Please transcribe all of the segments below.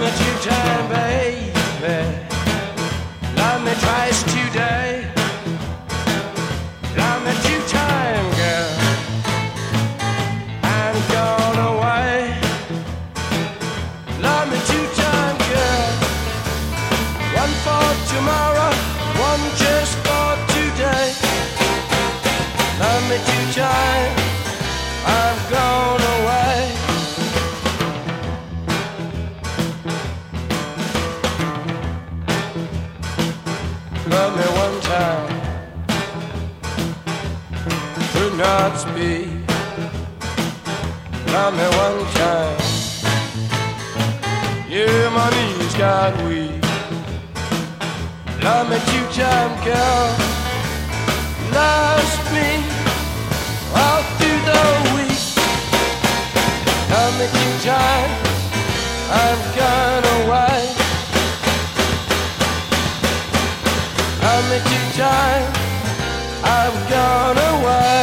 Love me two time, baby. Love me twice today. Love me two time, girl. I'm gone away. Love me two time, girl. One for tomorrow, one just for today. Love me two time. Love me one time. Could not speak. Love me one time. Yeah, my knees got weak. Love me two time, girl. Lost me all through the week. Love me two time. I'm Love me two time. I've gone away.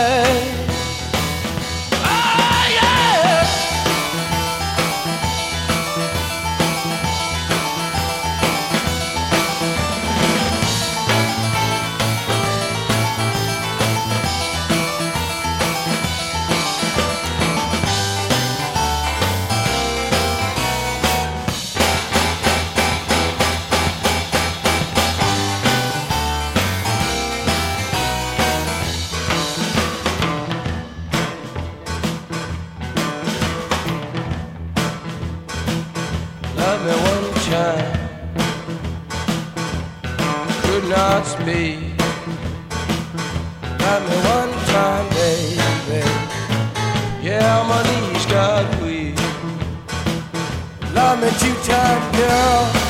Not speak. Love me one time, baby. Yeah, my knees got weak. Love me two time, girl.